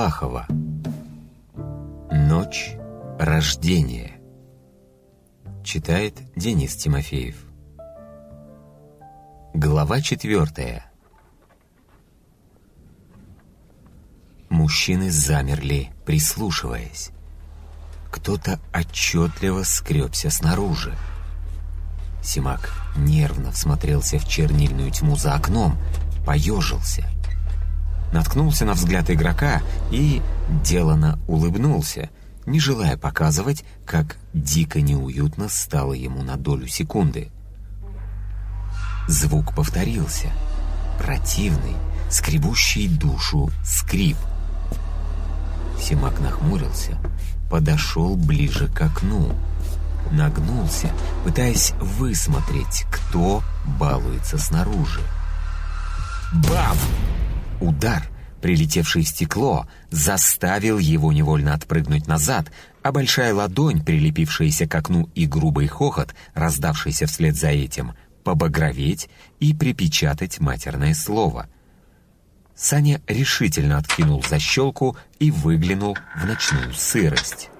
Малахова. Ночь рождения. Читает Денис Тимофеев. Глава четвертая. Мужчины замерли, прислушиваясь. Кто-то отчетливо скребся снаружи. Симак нервно всмотрелся в чернильную тьму за окном, поежился. Наткнулся на взгляд игрока и делано улыбнулся, не желая показывать, как дико неуютно стало ему на долю секунды. Звук повторился. Противный, скребущий душу скрип. Симак нахмурился, подошел ближе к окну, нагнулся, пытаясь высмотреть, кто балуется снаружи. Бам! Удар, прилетевший в стекло, заставил его невольно отпрыгнуть назад, а большая ладонь, прилепившаяся к окну и грубый хохот, раздавшийся вслед за этим, побагроветь и припечатать матерное слово. Саня решительно откинул защелку и выглянул в ночную сырость.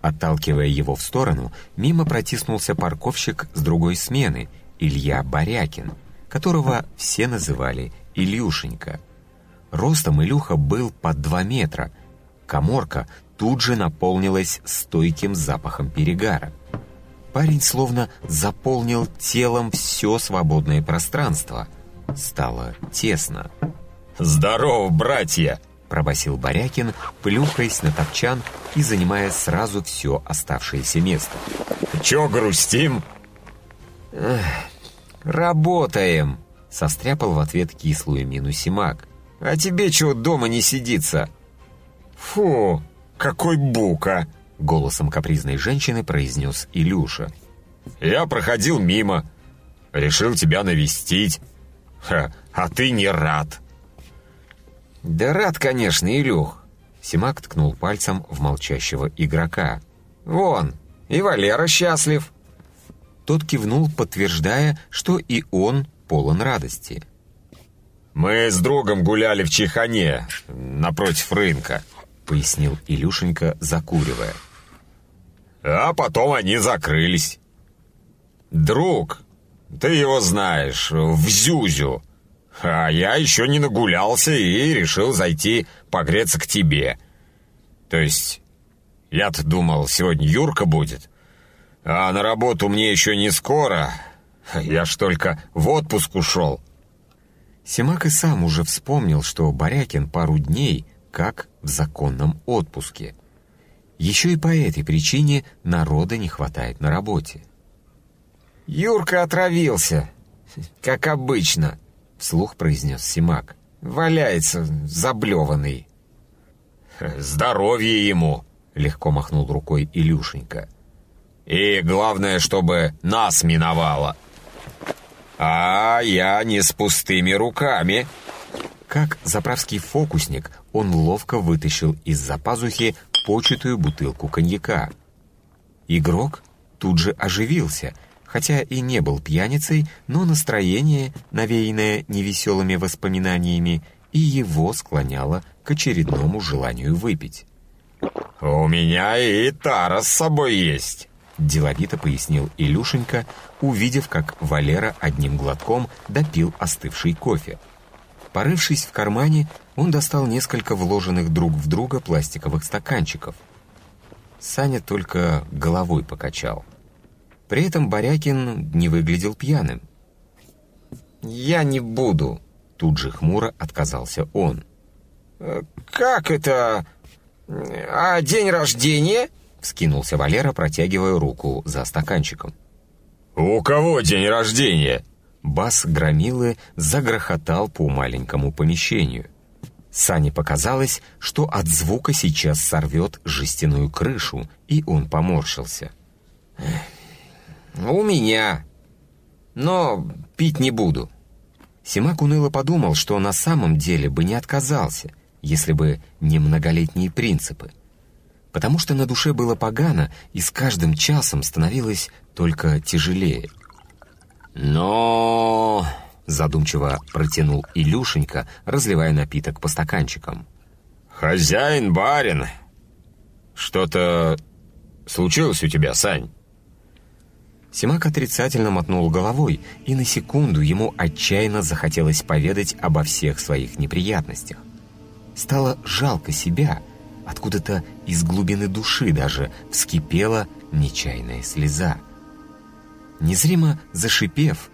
Отталкивая его в сторону, мимо протиснулся парковщик с другой смены, Илья Борякин, которого все называли Илюшенька. Ростом Илюха был под два метра. Коморка тут же наполнилась стойким запахом перегара. Парень словно заполнил телом все свободное пространство. Стало тесно. «Здорово, братья!» — пробасил Борякин, плюхаясь на топчан и занимая сразу все оставшееся место. «Чё грустим?» «Работаем!» — состряпал в ответ кислую мину Симак. «А тебе чего дома не сидится?» «Фу, какой бука!» — голосом капризной женщины произнес Илюша. «Я проходил мимо, решил тебя навестить, Ха, а ты не рад!» «Да рад, конечно, Илюх!» Симак ткнул пальцем в молчащего игрока. «Вон, и Валера счастлив!» Тот кивнул, подтверждая, что и он полон радости. «Мы с другом гуляли в Чехане, напротив рынка», — пояснил Илюшенька, закуривая. «А потом они закрылись. Друг, ты его знаешь, в Зюзю. А я еще не нагулялся и решил зайти погреться к тебе. То есть, я-то думал, сегодня Юрка будет. А на работу мне еще не скоро. Я ж только в отпуск ушел. Симак и сам уже вспомнил, что Борякин пару дней как в законном отпуске. Еще и по этой причине народа не хватает на работе. «Юрка отравился, как обычно», — вслух произнес Симак. «Валяется, заблеванный». «Здоровье ему!» — легко махнул рукой Илюшенька. «И главное, чтобы нас миновало. А я не с пустыми руками». Как заправский фокусник, он ловко вытащил из-за пазухи початую бутылку коньяка. Игрок тут же оживился — хотя и не был пьяницей, но настроение, навеянное невеселыми воспоминаниями, и его склоняло к очередному желанию выпить. «У меня и тара с собой есть», — деловито пояснил Илюшенька, увидев, как Валера одним глотком допил остывший кофе. Порывшись в кармане, он достал несколько вложенных друг в друга пластиковых стаканчиков. Саня только головой покачал — при этом Борякин не выглядел пьяным. «Я не буду», — тут же хмуро отказался он. «Э, «Как это? А день рождения?» — вскинулся Валера, протягивая руку за стаканчиком. «У кого день рождения?» Бас громилы загрохотал по маленькому помещению. Сане показалось, что от звука сейчас сорвет жестяную крышу, и он поморщился. «У меня. Но пить не буду». Симак уныло подумал, что на самом деле бы не отказался, если бы не многолетние принципы. Потому что на душе было погано, и с каждым часом становилось только тяжелее. «Но Задумчиво протянул Илюшенька, разливая напиток по стаканчикам. «Хозяин, барин! Что-то случилось у тебя, Сань?» Симак отрицательно мотнул головой, и на секунду ему отчаянно захотелось поведать обо всех своих неприятностях. Стало жалко себя, откуда-то из глубины души даже вскипела нечаянная слеза. Незримо зашипев,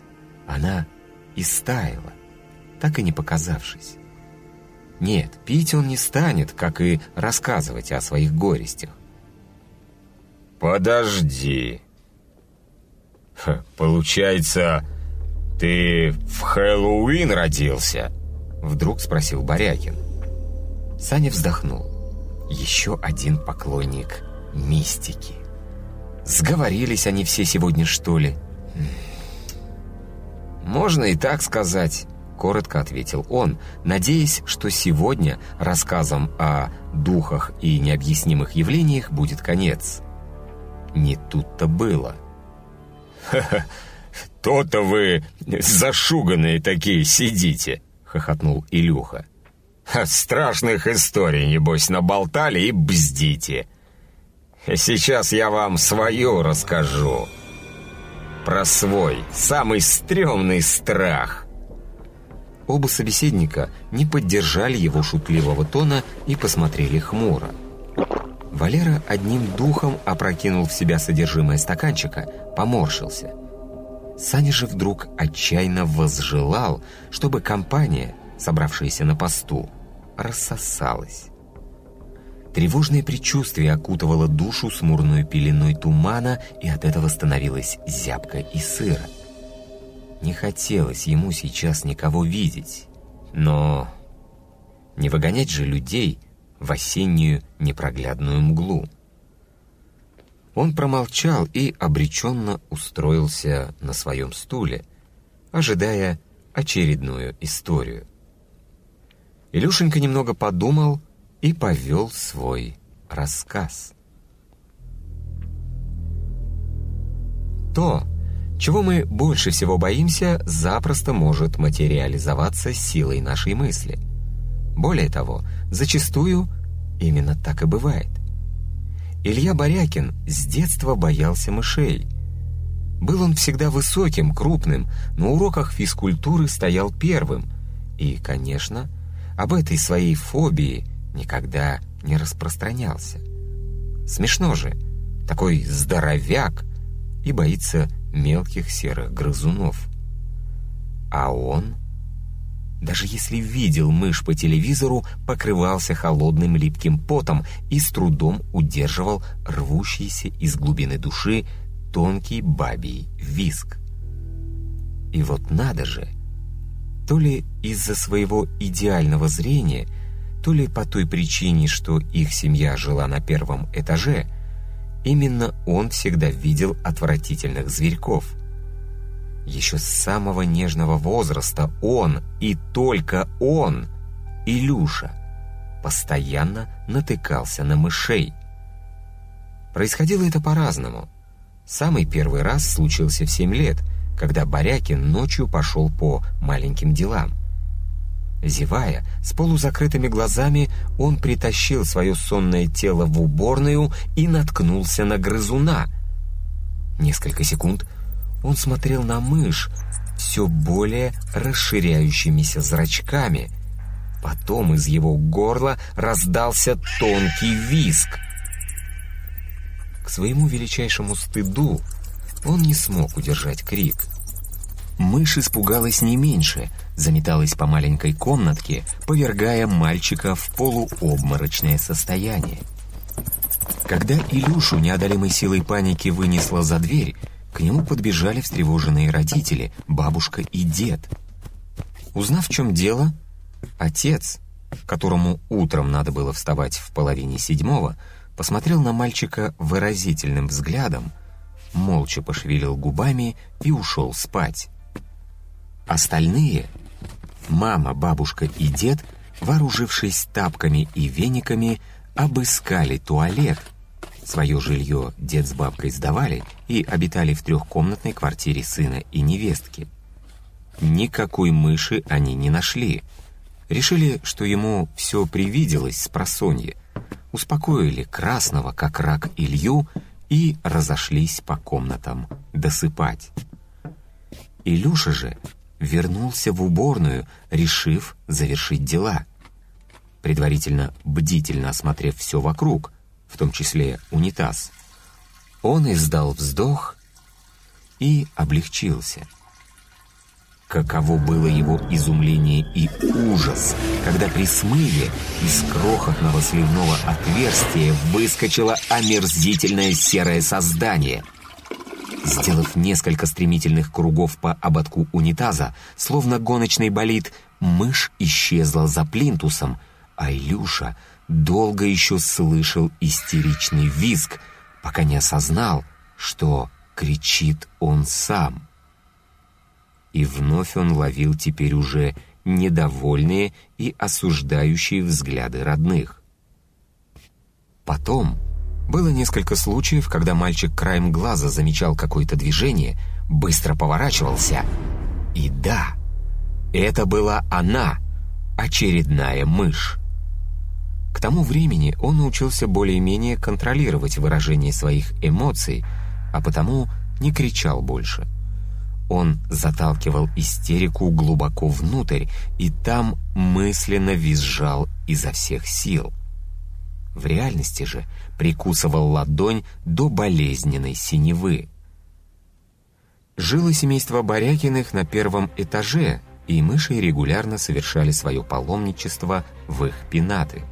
она и стаяла, так и не показавшись. Нет, пить он не станет, как и рассказывать о своих горестях. «Подожди. Ха, получается, ты в Хэллоуин родился?» Вдруг спросил Борякин. Саня вздохнул. Еще один поклонник мистики. Сговорились они все сегодня, что ли? «Можно и так сказать», — коротко ответил он, надеясь, что сегодня рассказом о духах и необъяснимых явлениях будет конец. Не тут-то было. «Ха-ха, то-то вы зашуганные такие сидите», — хохотнул Илюха. «Страшных историй, небось, наболтали и бздите. Сейчас я вам свою расскажу» про свой, самый стрёмный страх. Оба собеседника не поддержали его шутливого тона и посмотрели хмуро. Валера одним духом опрокинул в себя содержимое стаканчика, поморщился. Саня же вдруг отчаянно возжелал, чтобы компания, собравшаяся на посту, рассосалась. Тревожное предчувствие окутывало душу смурной пеленой тумана, и от этого становилось зябко и сыро. Не хотелось ему сейчас никого видеть, но не выгонять же людей в осеннюю непроглядную мглу. Он промолчал и обреченно устроился на своем стуле, ожидая очередную историю. Илюшенька немного подумал и повел свой рассказ. То, чего мы больше всего боимся, запросто может материализоваться силой нашей мысли. Более того, зачастую именно так и бывает. Илья Борякин с детства боялся мышей. Был он всегда высоким, крупным, на уроках физкультуры стоял первым. И, конечно, об этой своей фобии – никогда не распространялся. Смешно же, такой здоровяк и боится мелких серых грызунов. А он, даже если видел мышь по телевизору, покрывался холодным липким потом и с трудом удерживал рвущийся из глубины души тонкий бабий виск. И вот надо же, то ли из-за своего идеального зрения – то ли по той причине, что их семья жила на первом этаже, именно он всегда видел отвратительных зверьков. Еще с самого нежного возраста он, и только он, Илюша, постоянно натыкался на мышей. Происходило это по-разному. Самый первый раз случился в семь лет, когда Борякин ночью пошел по маленьким делам – Зевая, с полузакрытыми глазами, он притащил свое сонное тело в уборную и наткнулся на грызуна. Несколько секунд он смотрел на мышь все более расширяющимися зрачками. Потом из его горла раздался тонкий виск. К своему величайшему стыду он не смог удержать крик. Мышь испугалась не меньше — заметалась по маленькой комнатке, повергая мальчика в полуобморочное состояние. Когда Илюшу неодолимой силой паники вынесло за дверь, к нему подбежали встревоженные родители, бабушка и дед. Узнав, в чем дело, отец, которому утром надо было вставать в половине седьмого, посмотрел на мальчика выразительным взглядом, молча пошевелил губами и ушел спать. Остальные Мама, бабушка и дед, вооружившись тапками и вениками, обыскали туалет. Свое жилье дед с бабкой сдавали и обитали в трехкомнатной квартире сына и невестки. никакой мыши они не нашли. Решили, что ему все привиделось с просонья. Успокоили красного, как рак, Илью и разошлись по комнатам досыпать. Илюша же вернулся в уборную, решив завершить дела. Предварительно бдительно осмотрев все вокруг, в том числе унитаз, он издал вздох и облегчился. Каково было его изумление и ужас, когда при смыве из крохотного сливного отверстия выскочило омерзительное серое создание. Сделав несколько стремительных кругов по ободку унитаза, словно гоночный болид, мышь исчезла за плинтусом, а Илюша долго еще слышал истеричный визг, пока не осознал, что кричит он сам. И вновь он ловил теперь уже недовольные и осуждающие взгляды родных. Потом было несколько случаев, когда мальчик краем глаза замечал какое-то движение, быстро поворачивался. И да, это была она, очередная мышь. К тому времени он научился более-менее контролировать выражение своих эмоций, а потому не кричал больше. Он заталкивал истерику глубоко внутрь и там мысленно визжал изо всех сил. В реальности же прикусывал ладонь до болезненной синевы. Жило семейство Борякиных на первом этаже, и мыши регулярно совершали свое паломничество в их пенаты.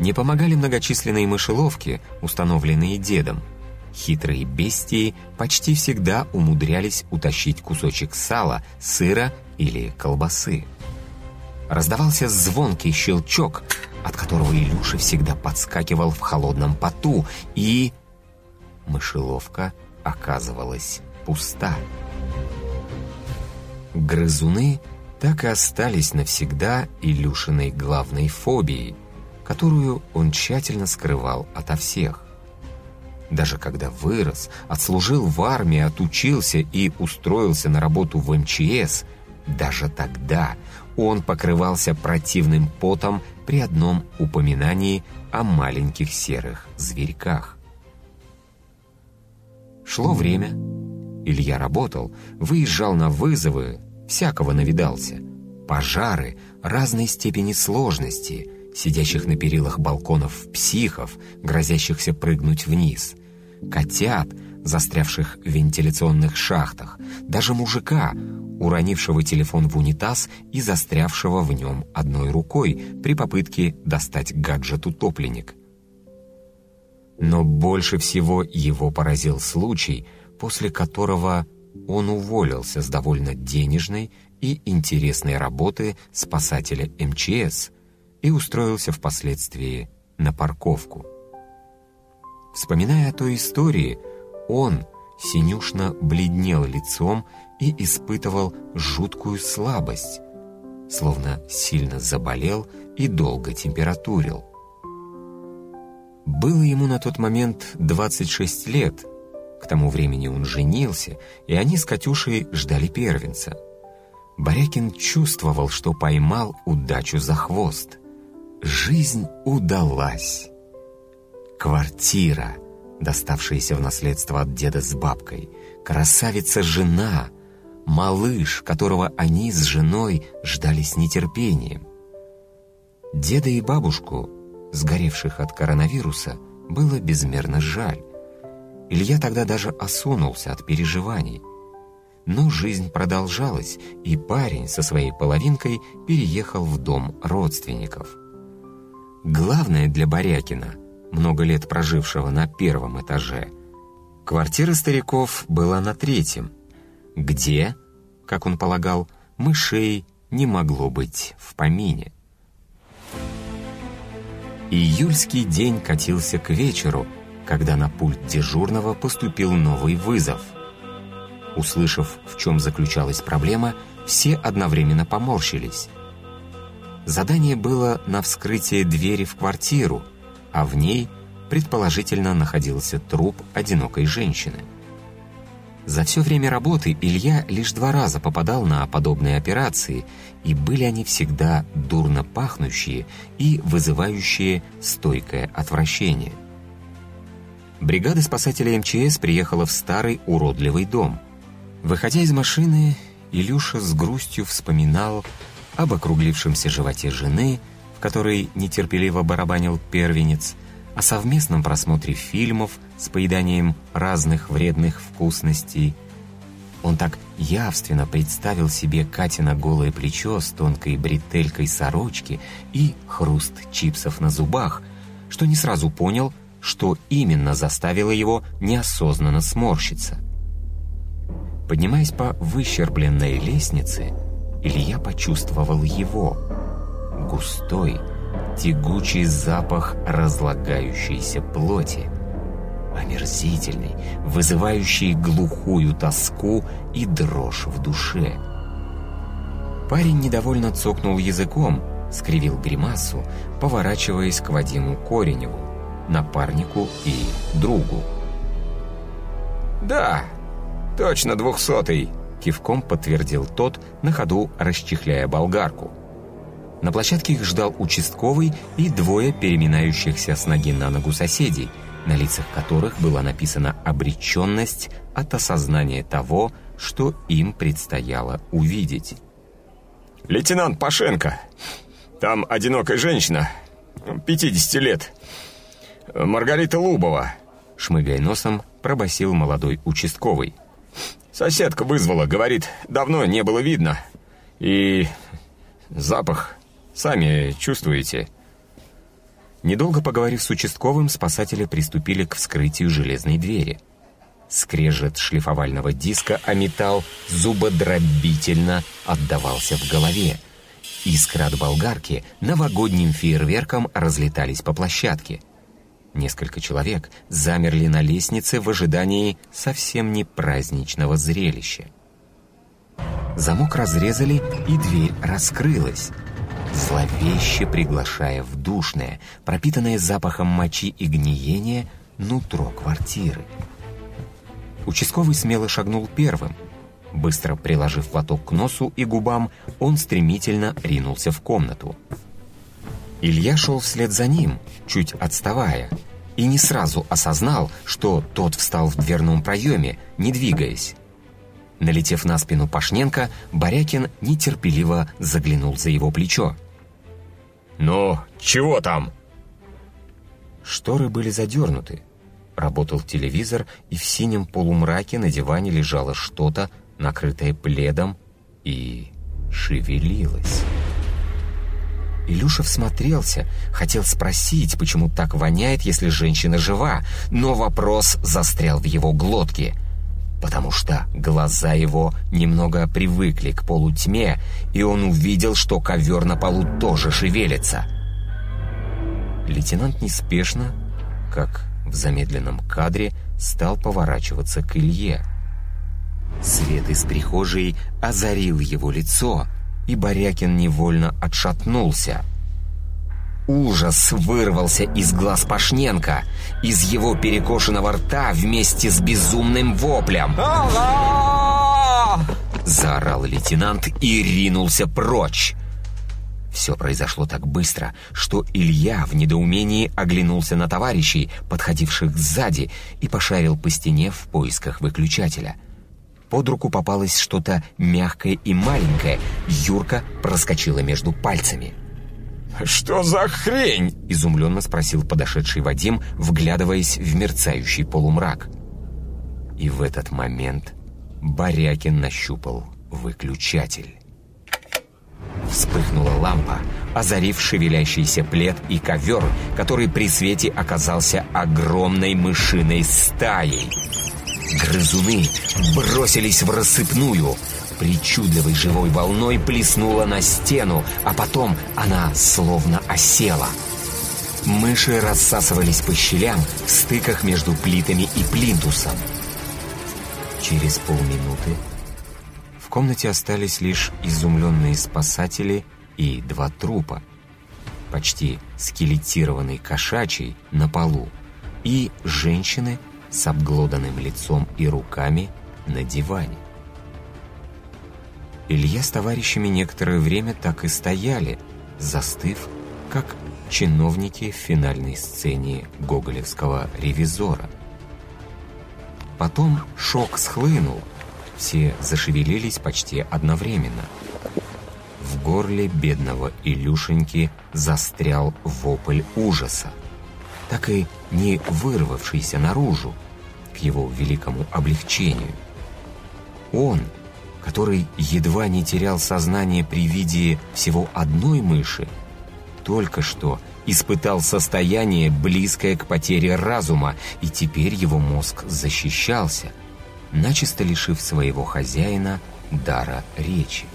Не помогали многочисленные мышеловки, установленные дедом – Хитрые бестии почти всегда умудрялись утащить кусочек сала, сыра или колбасы. Раздавался звонкий щелчок, от которого Илюша всегда подскакивал в холодном поту, и... Мышеловка оказывалась пуста. Грызуны так и остались навсегда Илюшиной главной фобией, которую он тщательно скрывал ото всех. Даже когда вырос, отслужил в армии, отучился и устроился на работу в МЧС, даже тогда он покрывался противным потом при одном упоминании о маленьких серых зверьках. Шло время. Илья работал, выезжал на вызовы, всякого навидался. Пожары разной степени сложности, сидящих на перилах балконов психов, грозящихся прыгнуть вниз, котят, застрявших в вентиляционных шахтах, даже мужика, уронившего телефон в унитаз и застрявшего в нем одной рукой при попытке достать гаджет-утопленник. Но больше всего его поразил случай, после которого он уволился с довольно денежной и интересной работы спасателя МЧС и устроился впоследствии на парковку. Вспоминая о той истории, он синюшно бледнел лицом и испытывал жуткую слабость, словно сильно заболел и долго температурил. Было ему на тот момент 26 лет. К тому времени он женился, и они с Катюшей ждали первенца. Борякин чувствовал, что поймал удачу за хвост. Жизнь удалась. Квартира, доставшаяся в наследство от деда с бабкой, красавица-жена, малыш, которого они с женой ждали с нетерпением. Деда и бабушку, сгоревших от коронавируса, было безмерно жаль. Илья тогда даже осунулся от переживаний. Но жизнь продолжалась, и парень со своей половинкой переехал в дом родственников. Главное для Борякина — много лет прожившего на первом этаже. Квартира стариков была на третьем, где, как он полагал, мышей не могло быть в помине. Июльский день катился к вечеру, когда на пульт дежурного поступил новый вызов. Услышав, в чем заключалась проблема, все одновременно поморщились. Задание было на вскрытие двери в квартиру – а в ней, предположительно, находился труп одинокой женщины. За все время работы Илья лишь два раза попадал на подобные операции, и были они всегда дурно пахнущие и вызывающие стойкое отвращение. Бригада спасателей МЧС приехала в старый уродливый дом. Выходя из машины, Илюша с грустью вспоминал об округлившемся животе жены, в которой нетерпеливо барабанил первенец, о совместном просмотре фильмов с поеданием разных вредных вкусностей. Он так явственно представил себе Катина голое плечо с тонкой бретелькой сорочки и хруст чипсов на зубах, что не сразу понял, что именно заставило его неосознанно сморщиться. Поднимаясь по выщербленной лестнице, Илья почувствовал его. Густой, тягучий запах разлагающейся плоти. Омерзительный, вызывающий глухую тоску и дрожь в душе. Парень недовольно цокнул языком, скривил гримасу, поворачиваясь к Вадиму Кореневу, напарнику и другу. «Да, точно двухсотый», — кивком подтвердил тот, на ходу расчехляя болгарку. На площадке их ждал участковый и двое переминающихся с ноги на ногу соседей, на лицах которых была написана обреченность от осознания того, что им предстояло увидеть. «Лейтенант Пашенко, там одинокая женщина, 50 лет, Маргарита Лубова», шмыгая носом, пробасил молодой участковый. «Соседка вызвала, говорит, давно не было видно, и запах Сами чувствуете». Недолго поговорив с участковым, спасатели приступили к вскрытию железной двери. Скрежет шлифовального диска о металл зубодробительно отдавался в голове. Искры от болгарки новогодним фейерверком разлетались по площадке. Несколько человек замерли на лестнице в ожидании совсем не праздничного зрелища. Замок разрезали, и дверь раскрылась зловеще приглашая в душное, пропитанное запахом мочи и гниения, нутро квартиры. Участковый смело шагнул первым. Быстро приложив платок к носу и губам, он стремительно ринулся в комнату. Илья шел вслед за ним, чуть отставая, и не сразу осознал, что тот встал в дверном проеме, не двигаясь. Налетев на спину Пашненко, Борякин нетерпеливо заглянул за его плечо. «Ну, чего там?» Шторы были задернуты. Работал телевизор, и в синем полумраке на диване лежало что-то, накрытое пледом, и шевелилось. Илюша всмотрелся, хотел спросить, почему так воняет, если женщина жива, но вопрос застрял в его глотке потому что глаза его немного привыкли к полутьме, и он увидел, что ковер на полу тоже шевелится. Лейтенант неспешно, как в замедленном кадре, стал поворачиваться к Илье. Свет из прихожей озарил его лицо, и Борякин невольно отшатнулся — Ужас вырвался из глаз Пашненко, из его перекошенного рта вместе с безумным воплем. Заорал лейтенант и ринулся прочь. Все произошло так быстро, что Илья в недоумении оглянулся на товарищей, подходивших сзади, и пошарил по стене в поисках выключателя. Под руку попалось что-то мягкое и маленькое. Юрка проскочила между пальцами. «Что за хрень?» — изумленно спросил подошедший Вадим, вглядываясь в мерцающий полумрак. И в этот момент Борякин нащупал выключатель. Вспыхнула лампа, озарив шевелящийся плед и ковер, который при свете оказался огромной мышиной стаей. Грызуны бросились в рассыпную — причудливой живой волной плеснула на стену, а потом она словно осела. Мыши рассасывались по щелям в стыках между плитами и плинтусом. Через полминуты в комнате остались лишь изумленные спасатели и два трупа. Почти скелетированный кошачий на полу и женщины с обглоданным лицом и руками на диване. Илья с товарищами некоторое время так и стояли, застыв, как чиновники в финальной сцене гоголевского «Ревизора». Потом шок схлынул, все зашевелились почти одновременно. В горле бедного Илюшеньки застрял вопль ужаса, так и не вырвавшийся наружу, к его великому облегчению. Он, который едва не терял сознание при виде всего одной мыши, только что испытал состояние, близкое к потере разума, и теперь его мозг защищался, начисто лишив своего хозяина дара речи.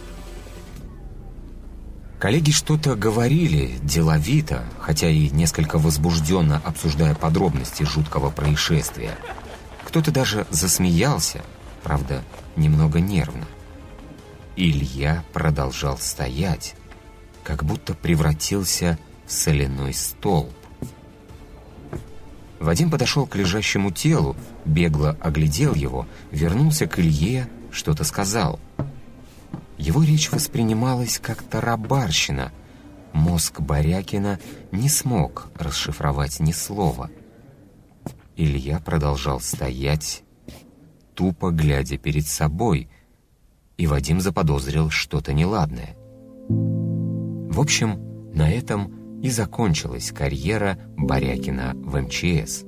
Коллеги что-то говорили деловито, хотя и несколько возбужденно обсуждая подробности жуткого происшествия. Кто-то даже засмеялся, правда, немного нервно. Илья продолжал стоять, как будто превратился в соляной столб. Вадим подошел к лежащему телу, бегло оглядел его, вернулся к Илье, что-то сказал. Его речь воспринималась как тарабарщина. Мозг Борякина не смог расшифровать ни слова. Илья продолжал стоять, тупо глядя перед собой, и Вадим заподозрил что-то неладное. В общем, на этом и закончилась карьера Борякина в МЧС.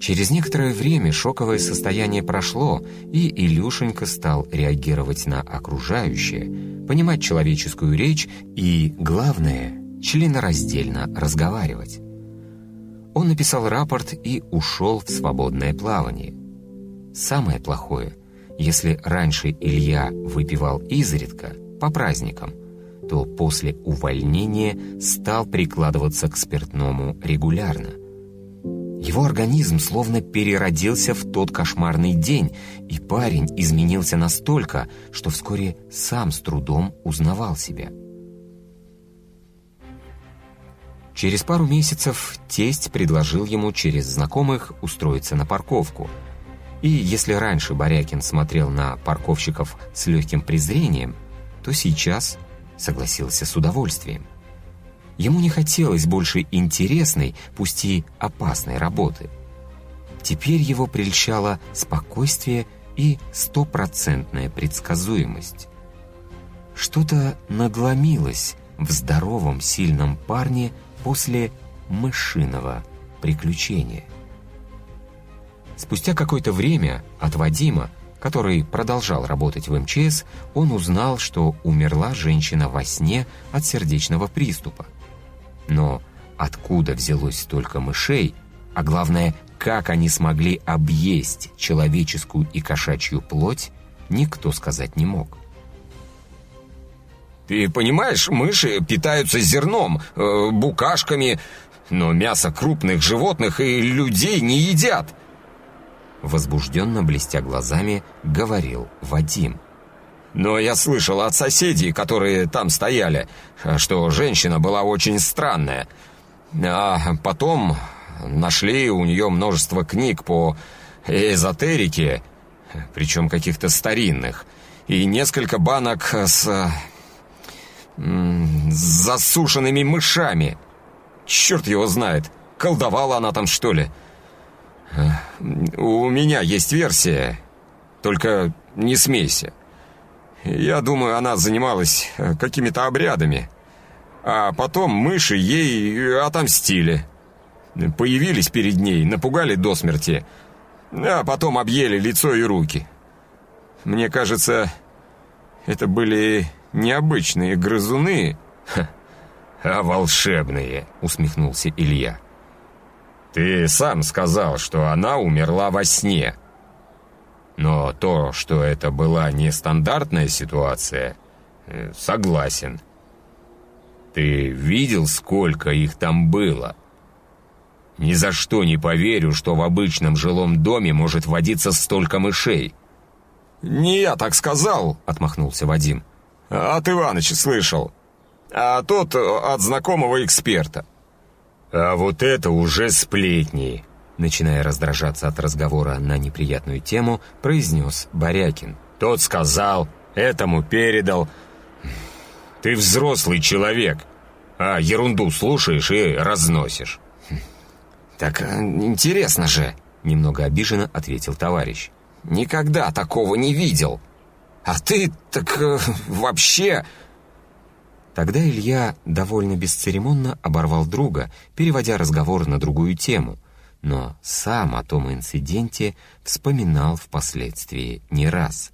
Через некоторое время шоковое состояние прошло, и Илюшенька стал реагировать на окружающее, понимать человеческую речь и, главное, членораздельно разговаривать. Он написал рапорт и ушел в свободное плавание. Самое плохое, если раньше Илья выпивал изредка, по праздникам – то после увольнения стал прикладываться к спиртному регулярно. Его организм словно переродился в тот кошмарный день, и парень изменился настолько, что вскоре сам с трудом узнавал себя. Через пару месяцев тесть предложил ему через знакомых устроиться на парковку. И если раньше Борякин смотрел на парковщиков с легким презрением, то сейчас согласился с удовольствием. Ему не хотелось больше интересной, пусть и опасной работы. Теперь его прельщало спокойствие и стопроцентная предсказуемость. Что-то надломилось в здоровом, сильном парне после мышиного приключения. Спустя какое-то время от Вадима который продолжал работать в МЧС, он узнал, что умерла женщина во сне от сердечного приступа. Но откуда взялось столько мышей, а главное, как они смогли объесть человеческую и кошачью плоть, никто сказать не мог. «Ты понимаешь, мыши питаются зерном, э, букашками, но мясо крупных животных и людей не едят», возбужденно блестя глазами, говорил Вадим. «Но я слышал от соседей, которые там стояли, что женщина была очень странная. А потом нашли у нее множество книг по эзотерике, причем каких-то старинных, и несколько банок с... с засушенными мышами. Черт его знает, колдовала она там, что ли?» У меня есть версия, только не смейся. Я думаю, она занималась э, какими-то обрядами. А потом мыши ей отомстили. Появились перед ней, напугали до смерти, а потом объели лицо и руки. Мне кажется, это были необычные грызуны, а волшебные, усмехнулся Илья. Ты сам сказал, что она умерла во сне. Но то, что это была нестандартная ситуация, э, согласен. Ты видел, сколько их там было? Ни за что не поверю, что в обычном жилом доме может водиться столько мышей. «Не я так сказал», — отмахнулся Вадим. «От Иваныча слышал. А тот от знакомого эксперта». «А вот это уже сплетни. Начиная раздражаться от разговора на неприятную тему, произнес Борякин. «Тот сказал, этому передал. Ты взрослый человек, а ерунду слушаешь и разносишь». «Так э, интересно же», — немного обиженно ответил товарищ. «Никогда такого не видел. А ты так э, вообще...» Тогда Илья довольно бесцеремонно оборвал друга, переводя разговор на другую тему, но сам о том инциденте вспоминал впоследствии не раз.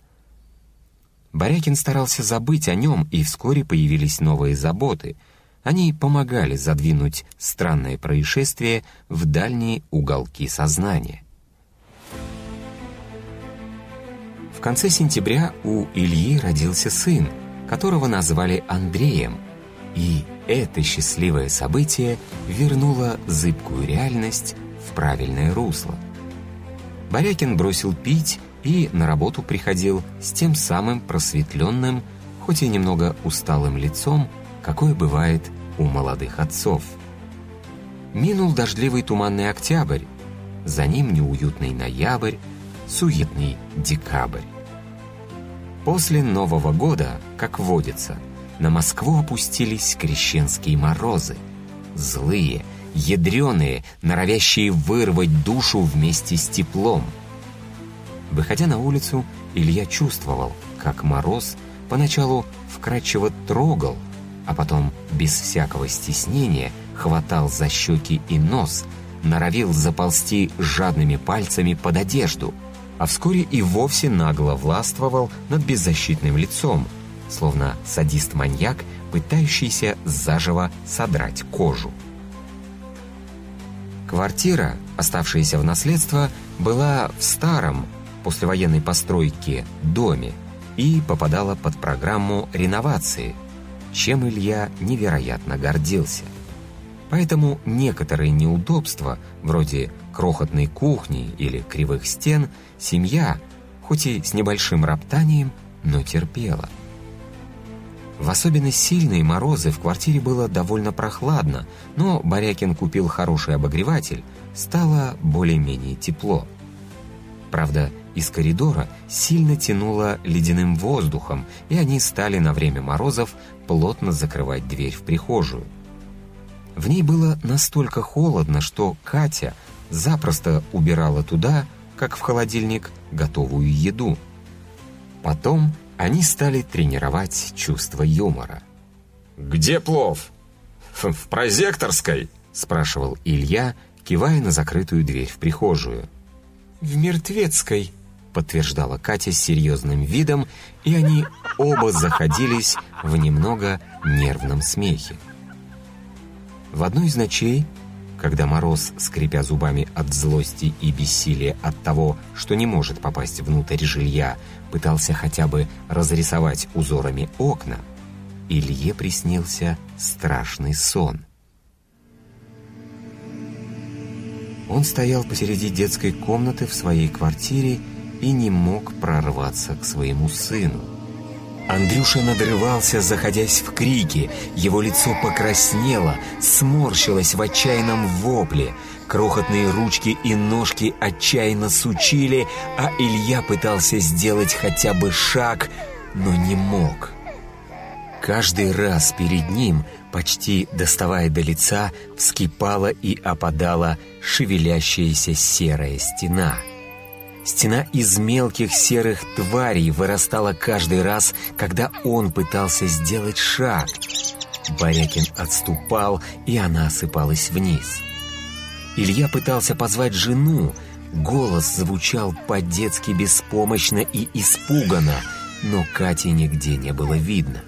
Борякин старался забыть о нем, и вскоре появились новые заботы. Они помогали задвинуть странное происшествие в дальние уголки сознания. В конце сентября у Ильи родился сын — которого назвали Андреем, и это счастливое событие вернуло зыбкую реальность в правильное русло. Борякин бросил пить и на работу приходил с тем самым просветленным, хоть и немного усталым лицом, какое бывает у молодых отцов. Минул дождливый туманный октябрь, за ним неуютный ноябрь, суетный декабрь. После Нового года, как водится, на Москву опустились крещенские морозы. Злые, ядреные, норовящие вырвать душу вместе с теплом. Выходя на улицу, Илья чувствовал, как мороз поначалу вкрадчиво трогал, а потом без всякого стеснения хватал за щеки и нос, норовил заползти жадными пальцами под одежду — а вскоре и вовсе нагло властвовал над беззащитным лицом, словно садист-маньяк, пытающийся заживо содрать кожу. Квартира, оставшаяся в наследство, была в старом, послевоенной постройке, доме и попадала под программу реновации, чем Илья невероятно гордился. Поэтому некоторые неудобства, вроде крохотной кухни или кривых стен, семья, хоть и с небольшим роптанием, но терпела. В особенно сильные морозы в квартире было довольно прохладно, но Борякин купил хороший обогреватель, стало более-менее тепло. Правда, из коридора сильно тянуло ледяным воздухом, и они стали на время морозов плотно закрывать дверь в прихожую. В ней было настолько холодно, что Катя запросто убирала туда, как в холодильник, готовую еду. Потом они стали тренировать чувство юмора. «Где плов? В прозекторской?» — спрашивал Илья, кивая на закрытую дверь в прихожую. «В мертвецкой», — подтверждала Катя с серьезным видом, и они оба заходились в немного нервном смехе. В одной из ночей когда Мороз, скрипя зубами от злости и бессилия от того, что не может попасть внутрь жилья, пытался хотя бы разрисовать узорами окна, Илье приснился страшный сон. Он стоял посреди детской комнаты в своей квартире и не мог прорваться к своему сыну. Андрюша надрывался, заходясь в крики. Его лицо покраснело, сморщилось в отчаянном вопле. Крохотные ручки и ножки отчаянно сучили, а Илья пытался сделать хотя бы шаг, но не мог. Каждый раз перед ним, почти доставая до лица, вскипала и опадала шевелящаяся серая стена — Стена из мелких серых тварей вырастала каждый раз, когда он пытался сделать шаг. Борякин отступал, и она осыпалась вниз. Илья пытался позвать жену. Голос звучал по-детски беспомощно и испуганно, но Кати нигде не было видно.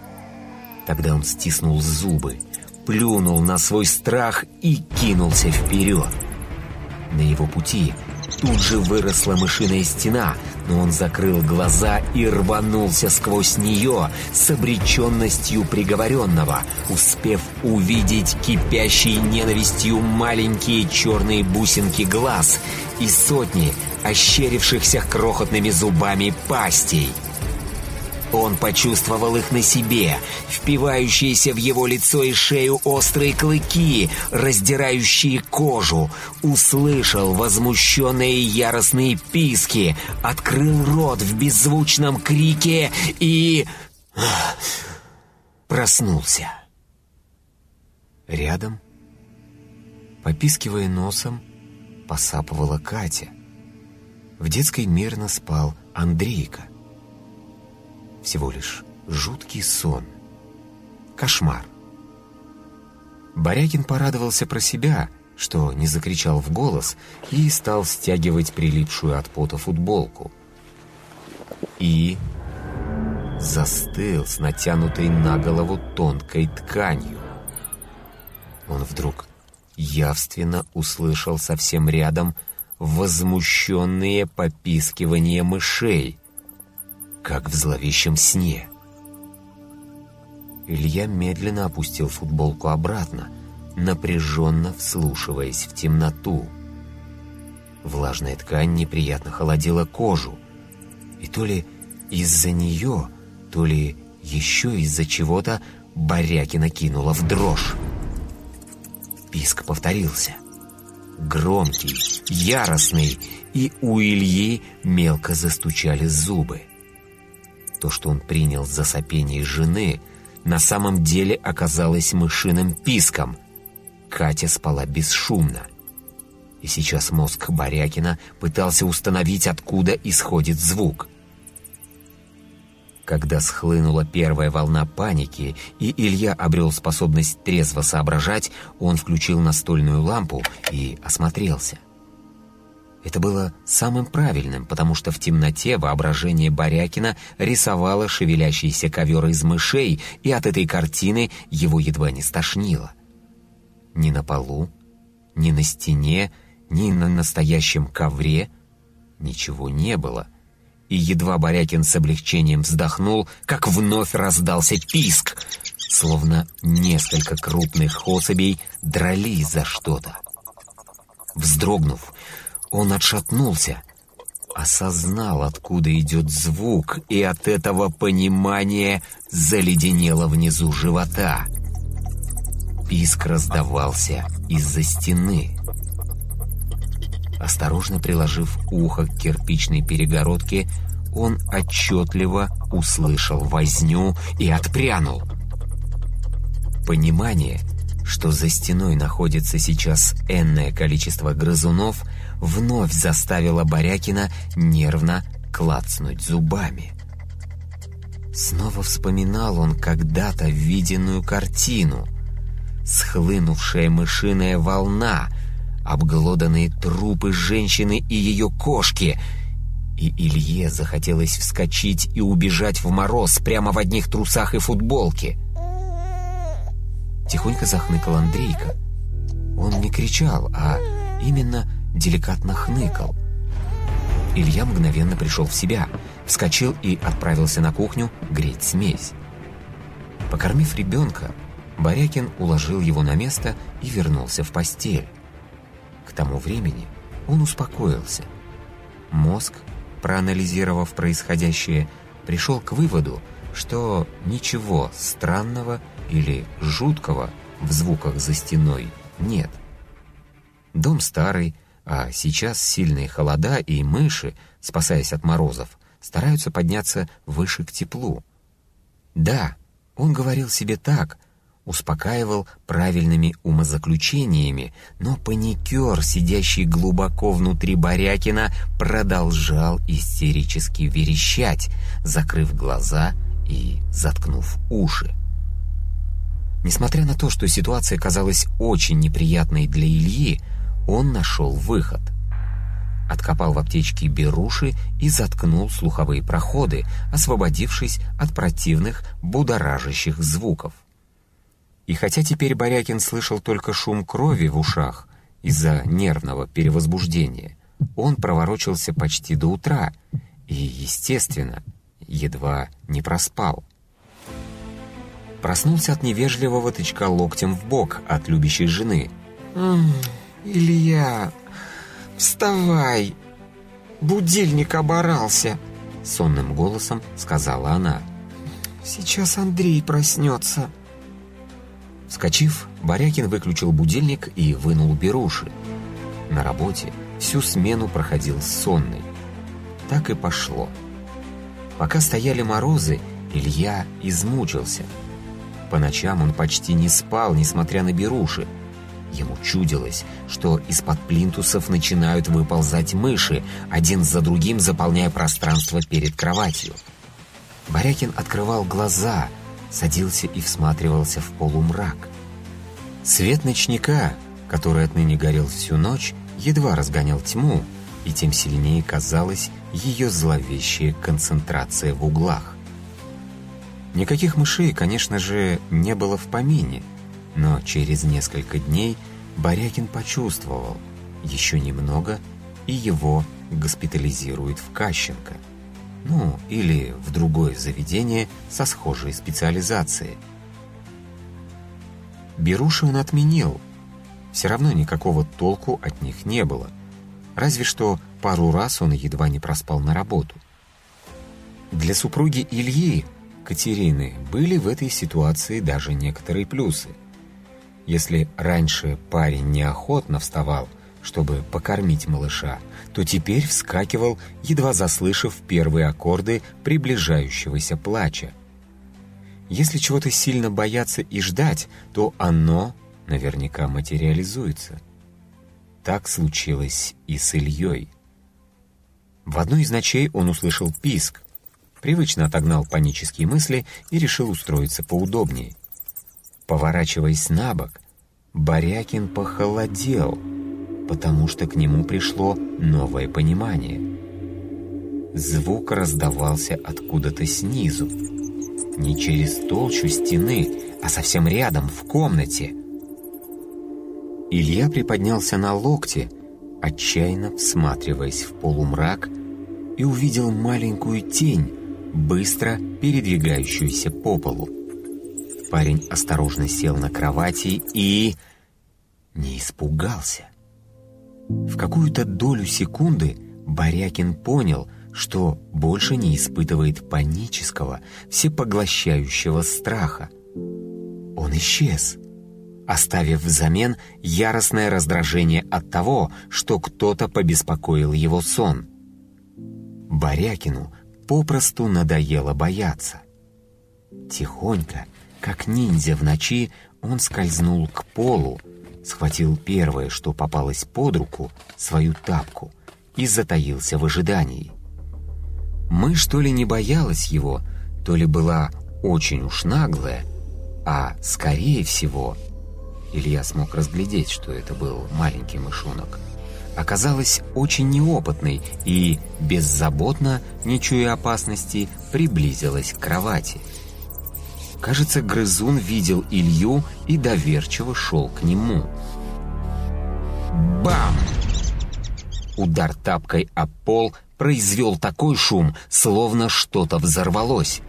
Тогда он стиснул зубы, плюнул на свой страх и кинулся вперед. На его пути Тут же выросла мышиная стена, но он закрыл глаза и рванулся сквозь нее с обреченностью приговоренного, успев увидеть кипящие ненавистью маленькие черные бусинки глаз и сотни ощерившихся крохотными зубами пастей. Он почувствовал их на себе, впивающиеся в его лицо и шею острые клыки, раздирающие кожу. Услышал возмущенные яростные писки, открыл рот в беззвучном крике и... проснулся. Рядом, попискивая носом, посапывала Катя. В детской мирно спал Андрейка. Всего лишь жуткий сон. Кошмар. Борякин порадовался про себя, что не закричал в голос и стал стягивать прилипшую от пота футболку. И застыл с натянутой на голову тонкой тканью. Он вдруг явственно услышал совсем рядом возмущенные попискивания мышей, как в зловещем сне. Илья медленно опустил футболку обратно, напряженно вслушиваясь в темноту. Влажная ткань неприятно холодила кожу, и то ли из-за нее, то ли еще из-за чего-то Борякина кинула в дрожь. Писк повторился. Громкий, яростный, и у Ильи мелко застучали зубы. То, что он принял за сопение жены, на самом деле оказалось мышиным писком. Катя спала бесшумно. И сейчас мозг Борякина пытался установить, откуда исходит звук. Когда схлынула первая волна паники, и Илья обрел способность трезво соображать, он включил настольную лампу и осмотрелся. Это было самым правильным, потому что в темноте воображение Борякина рисовало шевелящийся ковер из мышей, и от этой картины его едва не стошнило. Ни на полу, ни на стене, ни на настоящем ковре ничего не было и едва Борякин с облегчением вздохнул, как вновь раздался писк, словно несколько крупных особей дрались за что-то. Вздрогнув, он отшатнулся, осознал, откуда идет звук, и от этого понимания заледенело внизу живота. Писк раздавался из-за стены. Осторожно приложив ухо к кирпичной перегородке, он отчетливо услышал возню и отпрянул. Понимание, что за стеной находится сейчас энное количество грызунов, вновь заставило Борякина нервно клацнуть зубами. Снова вспоминал он когда-то виденную картину. Схлынувшая мышиная волна, обглоданные трупы женщины и ее кошки — и Илье захотелось вскочить и убежать в мороз прямо в одних трусах и футболке. Тихонько захныкал Андрейка. Он не кричал, а именно деликатно хныкал. Илья мгновенно пришел в себя, вскочил и отправился на кухню греть смесь. Покормив ребенка, Борякин уложил его на место и вернулся в постель. К тому времени он успокоился. Мозг проанализировав происходящее, пришел к выводу, что ничего странного или жуткого в звуках за стеной нет. Дом старый, а сейчас сильные холода и мыши, спасаясь от морозов, стараются подняться выше к теплу. Да, он говорил себе так, успокаивал правильными умозаключениями, но паникер, сидящий глубоко внутри Борякина, продолжал истерически верещать, закрыв глаза и заткнув уши. Несмотря на то, что ситуация казалась очень неприятной для Ильи, он нашел выход. Откопал в аптечке беруши и заткнул слуховые проходы, освободившись от противных будоражащих звуков. И хотя теперь Борякин слышал только шум крови в ушах из-за нервного перевозбуждения, он проворочился почти до утра и, естественно, едва не проспал. Проснулся от невежливого тычка локтем в бок от любящей жены. «Илья, вставай! Будильник оборался!» Сонным голосом сказала она. Сейчас Андрей проснется. Вскочив, Борякин выключил будильник и вынул беруши. На работе всю смену проходил сонный. Так и пошло. Пока стояли морозы, Илья измучился. По ночам он почти не спал, несмотря на беруши. Ему чудилось, что из-под плинтусов начинают выползать мыши, один за другим заполняя пространство перед кроватью. Борякин открывал глаза, садился и всматривался в полумрак. Свет ночника, который отныне горел всю ночь, едва разгонял тьму, и тем сильнее казалась ее зловещая концентрация в углах. Никаких мышей, конечно же, не было в помине, но через несколько дней Борякин почувствовал, еще немного, и его госпитализируют в Кащенко. Ну, или в другое заведение со схожей специализацией. Беруши он отменил. Все равно никакого толку от них не было. Разве что пару раз он едва не проспал на работу. Для супруги Ильи, Катерины, были в этой ситуации даже некоторые плюсы. Если раньше парень неохотно вставал, чтобы покормить малыша, то теперь вскакивал, едва заслышав первые аккорды приближающегося плача. Если чего-то сильно бояться и ждать, то оно наверняка материализуется. Так случилось и с Ильей. В одну из ночей он услышал писк, привычно отогнал панические мысли и решил устроиться поудобнее. Поворачиваясь на бок, Борякин похолодел, потому что к нему пришло новое понимание. Звук раздавался откуда-то снизу, не через толщу стены, а совсем рядом, в комнате. Илья приподнялся на локте, отчаянно всматриваясь в полумрак, и увидел маленькую тень, быстро передвигающуюся по полу. Парень осторожно сел на кровати и... не испугался. В какую-то долю секунды Борякин понял, что больше не испытывает панического, всепоглощающего страха. Он исчез, оставив взамен яростное раздражение от того, что кто-то побеспокоил его сон. Борякину попросту надоело бояться. Тихонько, как ниндзя в ночи, он скользнул к полу, схватил первое, что попалось под руку, свою тапку, и затаился в ожидании. Мышь то ли не боялась его, то ли была очень уж наглая, а, скорее всего, Илья смог разглядеть, что это был маленький мышонок, оказалась очень неопытной и, беззаботно, не чуя опасности, приблизилась к кровати. Кажется, грызун видел Илью и доверчиво шел к нему. Бам! Удар тапкой о пол произвел такой шум, словно что-то взорвалось.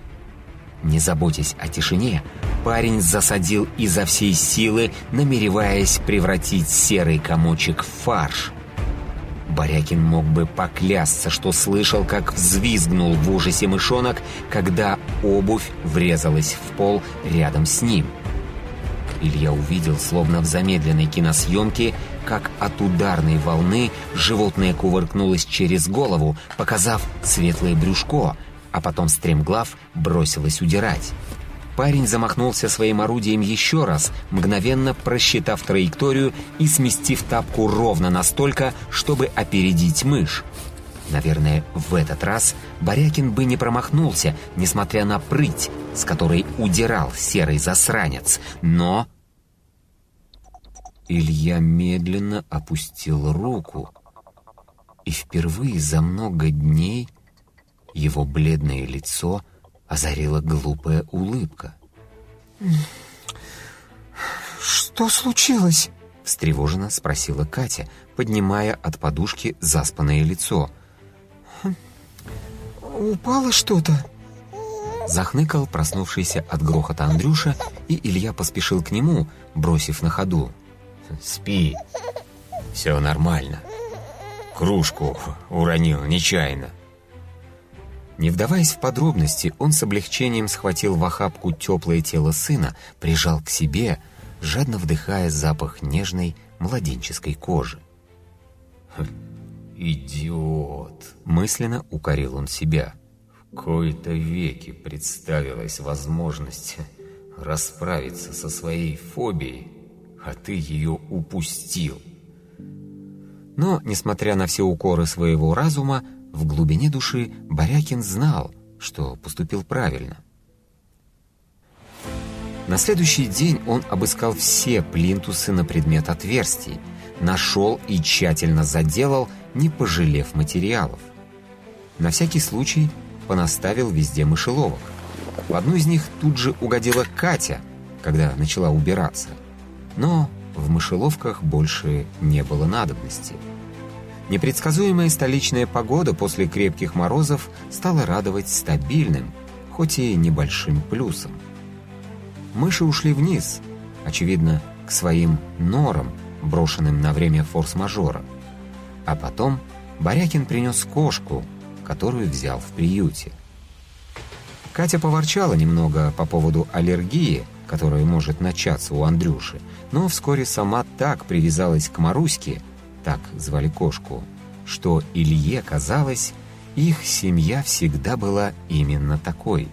Не заботясь о тишине, парень засадил изо всей силы, намереваясь превратить серый комочек в фарш. Борякин мог бы поклясться, что слышал, как взвизгнул в ужасе мышонок, когда обувь врезалась в пол рядом с ним. Илья увидел, словно в замедленной киносъемке, как от ударной волны животное кувыркнулось через голову, показав светлое брюшко, а потом стремглав бросилось удирать. Парень замахнулся своим орудием еще раз, мгновенно просчитав траекторию и сместив тапку ровно настолько, чтобы опередить мышь. Наверное, в этот раз Борякин бы не промахнулся, несмотря на прыть, с которой удирал серый засранец. Но... Илья медленно опустил руку, и впервые за много дней его бледное лицо — озарила глупая улыбка. «Что случилось?» — встревоженно спросила Катя, поднимая от подушки заспанное лицо. «Упало что-то?» Захныкал проснувшийся от грохота Андрюша, и Илья поспешил к нему, бросив на ходу. «Спи, все нормально. Кружку уронил нечаянно». Не вдаваясь в подробности, он с облегчением схватил в охапку теплое тело сына, прижал к себе, жадно вдыхая запах нежной младенческой кожи. «Хм, «Идиот!» — мысленно укорил он себя. «В кои-то веки представилась возможность расправиться со своей фобией, а ты ее упустил». Но, несмотря на все укоры своего разума, в глубине души Борякин знал, что поступил правильно. На следующий день он обыскал все плинтусы на предмет отверстий, нашел и тщательно заделал, не пожалев материалов. На всякий случай понаставил везде мышеловок. В одну из них тут же угодила Катя, когда начала убираться. Но в мышеловках больше не было надобности. Непредсказуемая столичная погода после крепких морозов стала радовать стабильным, хоть и небольшим плюсом. Мыши ушли вниз, очевидно, к своим норам, брошенным на время форс-мажора. А потом Борякин принес кошку, которую взял в приюте. Катя поворчала немного по поводу аллергии, которая может начаться у Андрюши, но вскоре сама так привязалась к Маруське, так звали кошку, что Илье казалось, их семья всегда была именно такой.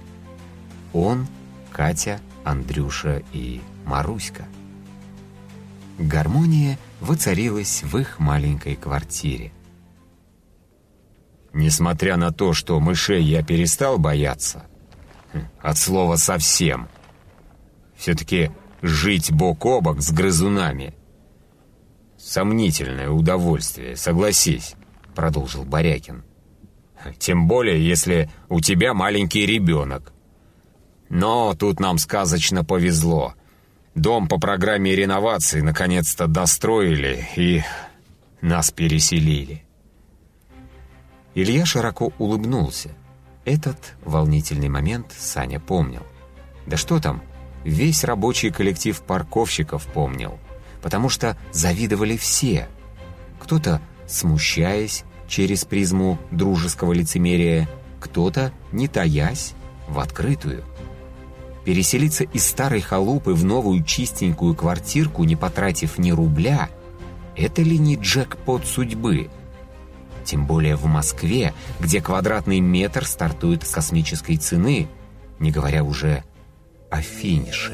Он, Катя, Андрюша и Маруська. Гармония воцарилась в их маленькой квартире. Несмотря на то, что мышей я перестал бояться, хм, от слова «совсем», все-таки жить бок о бок с грызунами — Сомнительное удовольствие, согласись, продолжил Борякин. Тем более, если у тебя маленький ребенок. Но тут нам сказочно повезло. Дом по программе реновации наконец-то достроили и нас переселили. Илья широко улыбнулся. Этот волнительный момент Саня помнил. Да что там, весь рабочий коллектив парковщиков помнил — потому что завидовали все. Кто-то, смущаясь через призму дружеского лицемерия, кто-то, не таясь, в открытую. Переселиться из старой халупы в новую чистенькую квартирку, не потратив ни рубля, это ли не джекпот судьбы? Тем более в Москве, где квадратный метр стартует с космической цены, не говоря уже о финише.